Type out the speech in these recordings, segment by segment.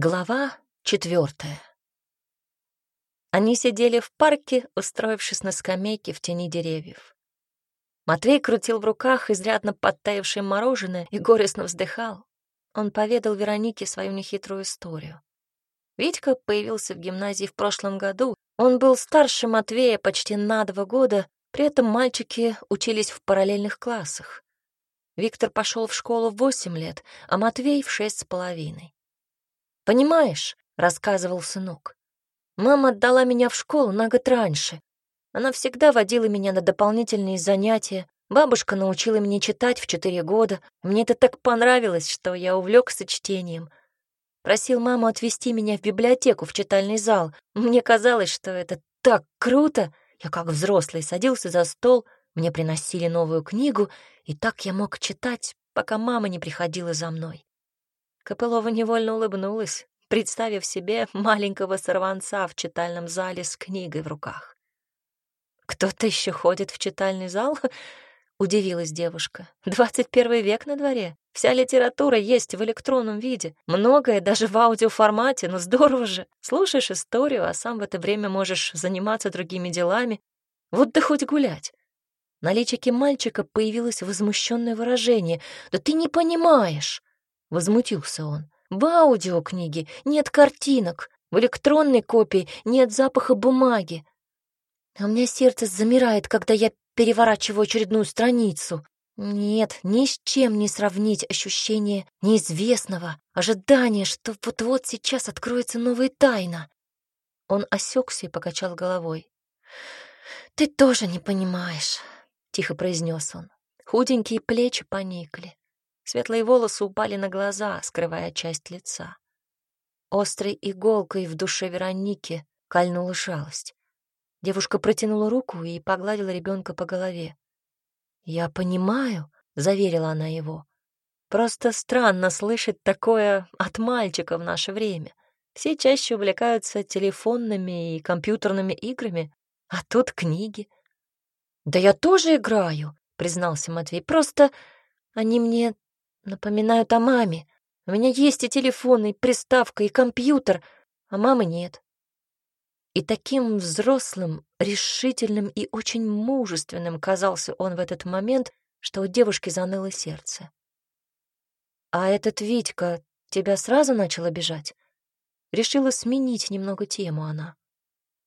Глава четвертая. Они сидели в парке, устроившись на скамейке в тени деревьев. Матвей крутил в руках изрядно подтаявшее мороженое и горестно вздыхал. Он поведал Веронике свою нехитрую историю. Витька появился в гимназии в прошлом году. Он был старше Матвея почти на два года, при этом мальчики учились в параллельных классах. Виктор пошел в школу в восемь лет, а Матвей — в шесть с половиной. «Понимаешь», — рассказывал сынок, «мама отдала меня в школу на год раньше. Она всегда водила меня на дополнительные занятия. Бабушка научила меня читать в четыре года. Мне это так понравилось, что я увлекся чтением. Просил маму отвезти меня в библиотеку, в читальный зал. Мне казалось, что это так круто. Я как взрослый садился за стол, мне приносили новую книгу, и так я мог читать, пока мама не приходила за мной. Копылова невольно улыбнулась, представив себе маленького сорванца в читальном зале с книгой в руках. «Кто-то еще ходит в читальный зал?» — удивилась девушка. «Двадцать первый век на дворе. Вся литература есть в электронном виде. Многое даже в аудиоформате, но здорово же. Слушаешь историю, а сам в это время можешь заниматься другими делами. Вот да хоть гулять». На личике мальчика появилось возмущенное выражение. «Да ты не понимаешь!» — возмутился он. «В аудиокниге нет картинок, в электронной копии нет запаха бумаги. А у меня сердце замирает, когда я переворачиваю очередную страницу. Нет, ни с чем не сравнить ощущение неизвестного, ожидание, что вот-вот сейчас откроется новая тайна». Он осекся и покачал головой. «Ты тоже не понимаешь», — тихо произнес он. Худенькие плечи поникли. Светлые волосы упали на глаза, скрывая часть лица. Острой иголкой в душе Вероники кольнула жалость. Девушка протянула руку и погладила ребенка по голове. «Я понимаю», — заверила она его. «Просто странно слышать такое от мальчика в наше время. Все чаще увлекаются телефонными и компьютерными играми, а тут книги». «Да я тоже играю», — признался Матвей. «Просто они мне Напоминают о маме. У меня есть и телефон, и приставка, и компьютер, а мамы нет. И таким взрослым, решительным и очень мужественным казался он в этот момент, что у девушки заныло сердце. «А этот Витька тебя сразу начал обижать?» Решила сменить немного тему она.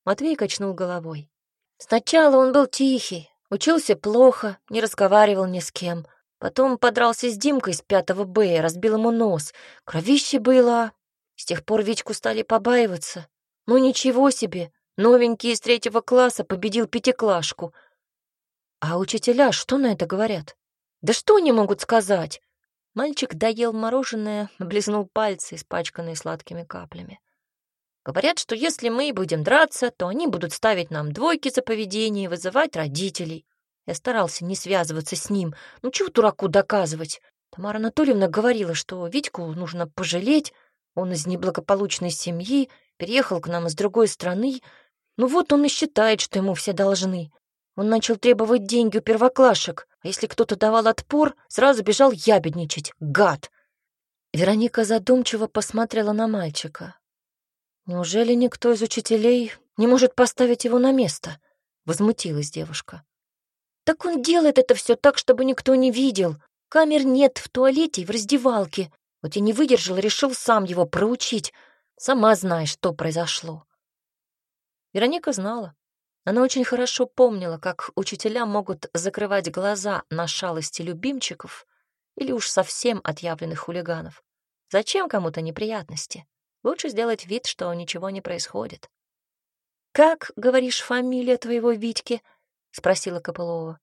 Матвей качнул головой. «Сначала он был тихий, учился плохо, не разговаривал ни с кем. Потом подрался с Димкой с пятого Б, разбил ему нос. Кровище было. С тех пор Витьку стали побаиваться. Ну ничего себе, новенький из третьего класса победил пятиклашку. А учителя что на это говорят? Да что они могут сказать? Мальчик доел мороженое, облизнул пальцы, испачканные сладкими каплями. Говорят, что если мы будем драться, то они будут ставить нам двойки за поведение и вызывать родителей. Я старался не связываться с ним. Ну, чего дураку доказывать? Тамара Анатольевна говорила, что Витьку нужно пожалеть. Он из неблагополучной семьи, переехал к нам из другой страны. Ну вот он и считает, что ему все должны. Он начал требовать деньги у первоклашек, а если кто-то давал отпор, сразу бежал ябедничать. Гад! Вероника задумчиво посмотрела на мальчика. «Неужели никто из учителей не может поставить его на место?» — возмутилась девушка. Так он делает это все так, чтобы никто не видел. Камер нет в туалете и в раздевалке. Вот я не выдержал решил сам его проучить. Сама знаешь, что произошло. Вероника знала. Она очень хорошо помнила, как учителя могут закрывать глаза на шалости любимчиков или уж совсем отъявленных хулиганов. Зачем кому-то неприятности? Лучше сделать вид, что ничего не происходит. «Как, говоришь, фамилия твоего Витьки?» — спросила Копылова.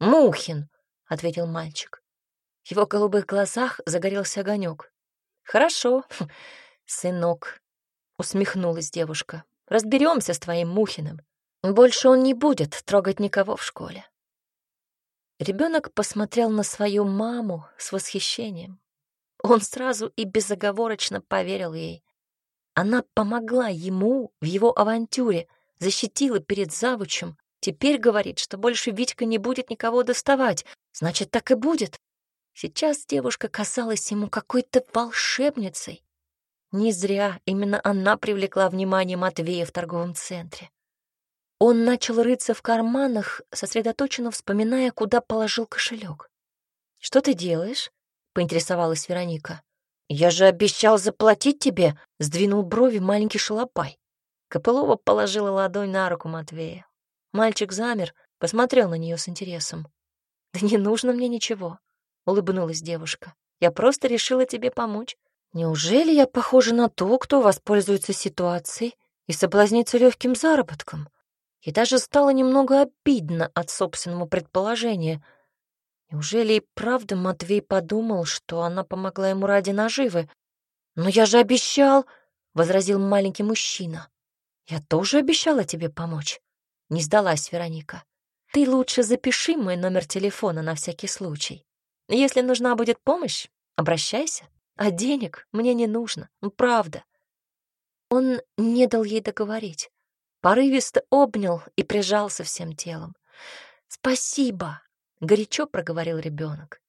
«Мухин», — ответил мальчик. В его голубых глазах загорелся огонек. «Хорошо, сынок», — усмехнулась девушка. «Разберемся с твоим Мухиным. Больше он не будет трогать никого в школе». Ребенок посмотрел на свою маму с восхищением. Он сразу и безоговорочно поверил ей. Она помогла ему в его авантюре, защитила перед завучем, Теперь говорит, что больше Витька не будет никого доставать. Значит, так и будет. Сейчас девушка казалась ему какой-то волшебницей. Не зря именно она привлекла внимание Матвея в торговом центре. Он начал рыться в карманах, сосредоточенно вспоминая, куда положил кошелек. «Что ты делаешь?» — поинтересовалась Вероника. «Я же обещал заплатить тебе!» — сдвинул брови маленький шалопай. Копылова положила ладонь на руку Матвея. Мальчик замер, посмотрел на нее с интересом. «Да не нужно мне ничего», — улыбнулась девушка. «Я просто решила тебе помочь. Неужели я похожа на то, кто воспользуется ситуацией и соблазнится легким заработком?» И даже стало немного обидно от собственного предположения. Неужели и правда Матвей подумал, что она помогла ему ради наживы? «Но я же обещал!» — возразил маленький мужчина. «Я тоже обещала тебе помочь», — не сдалась Вероника. «Ты лучше запиши мой номер телефона на всякий случай. Если нужна будет помощь, обращайся, а денег мне не нужно, ну правда». Он не дал ей договорить порывисто обнял и прижался всем телом. «Спасибо!» — горячо проговорил ребенок.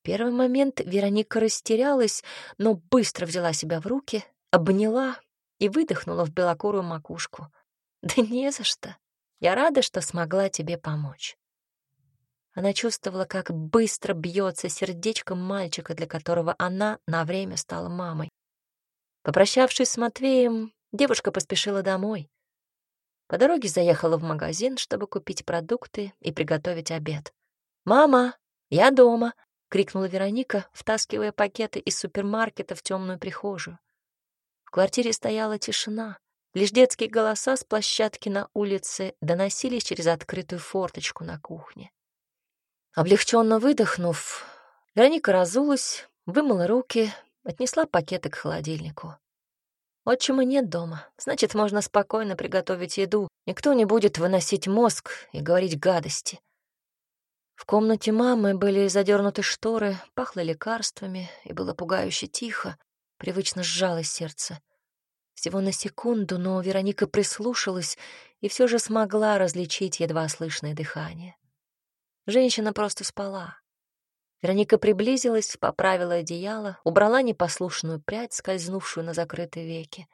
В первый момент Вероника растерялась, но быстро взяла себя в руки, обняла и выдохнула в белокурую макушку. «Да не за что. Я рада, что смогла тебе помочь». Она чувствовала, как быстро бьется сердечко мальчика, для которого она на время стала мамой. Попрощавшись с Матвеем, девушка поспешила домой. По дороге заехала в магазин, чтобы купить продукты и приготовить обед. «Мама, я дома!» — крикнула Вероника, втаскивая пакеты из супермаркета в темную прихожую. В квартире стояла тишина. Лишь детские голоса с площадки на улице доносились через открытую форточку на кухне. Облегченно выдохнув, Вероника разулась, вымыла руки, отнесла пакеты к холодильнику. Отчима нет дома, значит, можно спокойно приготовить еду. Никто не будет выносить мозг и говорить гадости. В комнате мамы были задернуты шторы, пахло лекарствами, и было пугающе тихо, привычно сжалось сердце. Всего на секунду, но Вероника прислушалась и все же смогла различить едва слышное дыхание. Женщина просто спала. Вероника приблизилась, поправила одеяло, убрала непослушную прядь, скользнувшую на закрытые веки.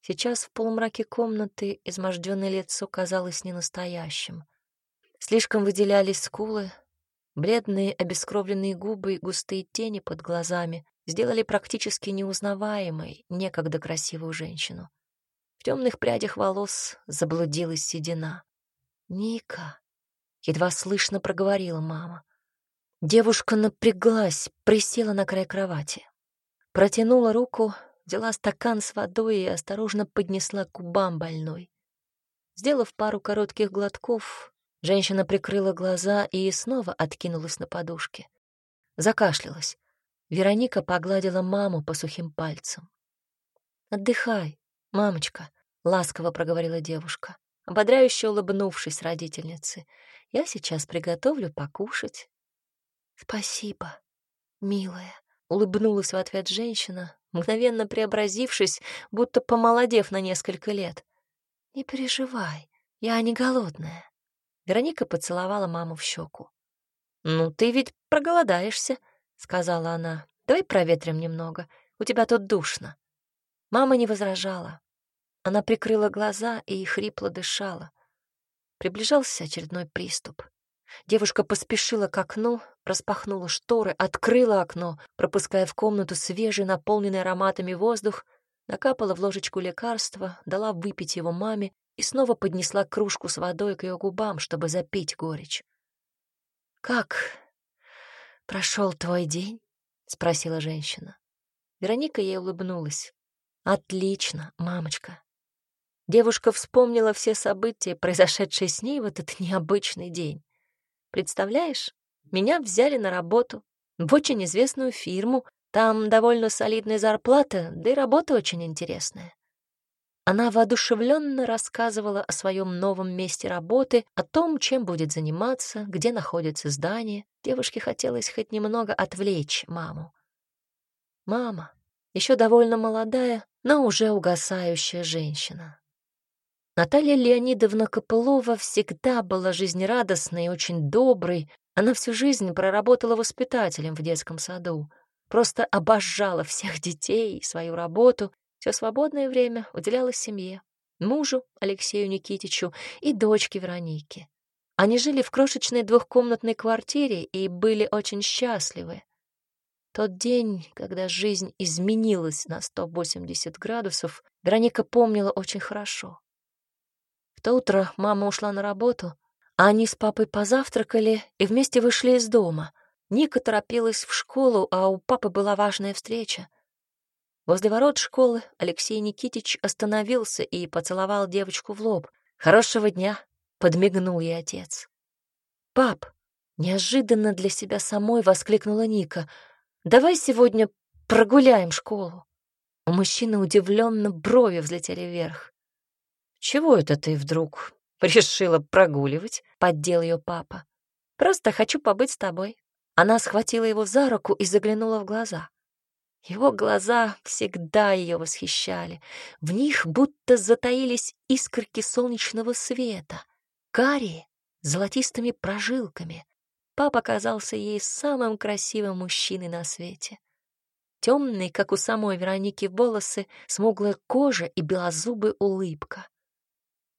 Сейчас в полумраке комнаты изможденное лицо казалось ненастоящим. Слишком выделялись скулы, бледные обескровленные губы и густые тени под глазами сделали практически неузнаваемой некогда красивую женщину. В темных прядях волос заблудилась седина. «Ника!» — едва слышно проговорила мама — Девушка напряглась, присела на край кровати. Протянула руку, взяла стакан с водой и осторожно поднесла к губам больной. Сделав пару коротких глотков, женщина прикрыла глаза и снова откинулась на подушке. Закашлялась. Вероника погладила маму по сухим пальцам. «Отдыхай, мамочка», — ласково проговорила девушка, ободряюще улыбнувшись родительнице. «Я сейчас приготовлю покушать, «Спасибо, милая», — улыбнулась в ответ женщина, мгновенно преобразившись, будто помолодев на несколько лет. «Не переживай, я не голодная». Вероника поцеловала маму в щеку. «Ну, ты ведь проголодаешься», — сказала она. «Давай проветрим немного, у тебя тут душно». Мама не возражала. Она прикрыла глаза и хрипло дышала. Приближался очередной приступ. Девушка поспешила к окну, распахнула шторы, открыла окно, пропуская в комнату свежий, наполненный ароматами воздух, накапала в ложечку лекарства, дала выпить его маме и снова поднесла кружку с водой к ее губам, чтобы запить горечь. «Как прошел твой день?» — спросила женщина. Вероника ей улыбнулась. «Отлично, мамочка». Девушка вспомнила все события, произошедшие с ней в этот необычный день. Представляешь, меня взяли на работу в очень известную фирму. Там довольно солидная зарплата, да и работа очень интересная. Она воодушевленно рассказывала о своем новом месте работы, о том, чем будет заниматься, где находится здание. Девушке хотелось хоть немного отвлечь маму. Мама, еще довольно молодая, но уже угасающая женщина. Наталья Леонидовна Копылова всегда была жизнерадостной и очень доброй. Она всю жизнь проработала воспитателем в детском саду. просто обожала всех детей и свою работу, все свободное время уделяла семье, мужу Алексею Никитичу и дочке Веронике. Они жили в крошечной двухкомнатной квартире и были очень счастливы. Тот день, когда жизнь изменилась на 180 градусов, Вероника помнила очень хорошо. В то утро мама ушла на работу, а они с папой позавтракали и вместе вышли из дома. Ника торопилась в школу, а у папы была важная встреча. Возле ворот школы Алексей Никитич остановился и поцеловал девочку в лоб. «Хорошего дня!» — подмигнул ей отец. «Пап!» — неожиданно для себя самой воскликнула Ника — Давай сегодня прогуляем школу. У мужчины удивленно брови взлетели вверх. Чего это ты вдруг решила прогуливать? Поддел ее папа. Просто хочу побыть с тобой. Она схватила его за руку и заглянула в глаза. Его глаза всегда ее восхищали. В них будто затаились искорки солнечного света, карие, золотистыми прожилками. Папа казался ей самым красивым мужчиной на свете. Темный, как у самой Вероники, волосы, смуглая кожа и белозубая улыбка.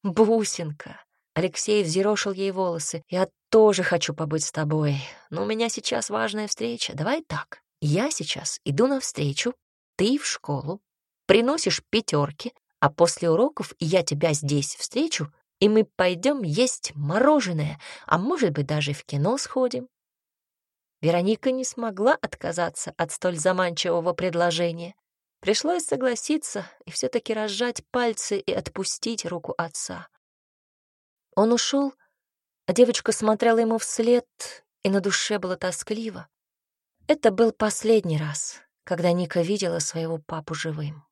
«Бусинка!» Алексей взъерошил ей волосы. «Я тоже хочу побыть с тобой, но у меня сейчас важная встреча. Давай так. Я сейчас иду навстречу, ты в школу, приносишь пятерки, а после уроков я тебя здесь встречу и мы пойдем есть мороженое, а может быть, даже в кино сходим. Вероника не смогла отказаться от столь заманчивого предложения. Пришлось согласиться и все-таки разжать пальцы и отпустить руку отца. Он ушел, а девочка смотрела ему вслед, и на душе было тоскливо. Это был последний раз, когда Ника видела своего папу живым.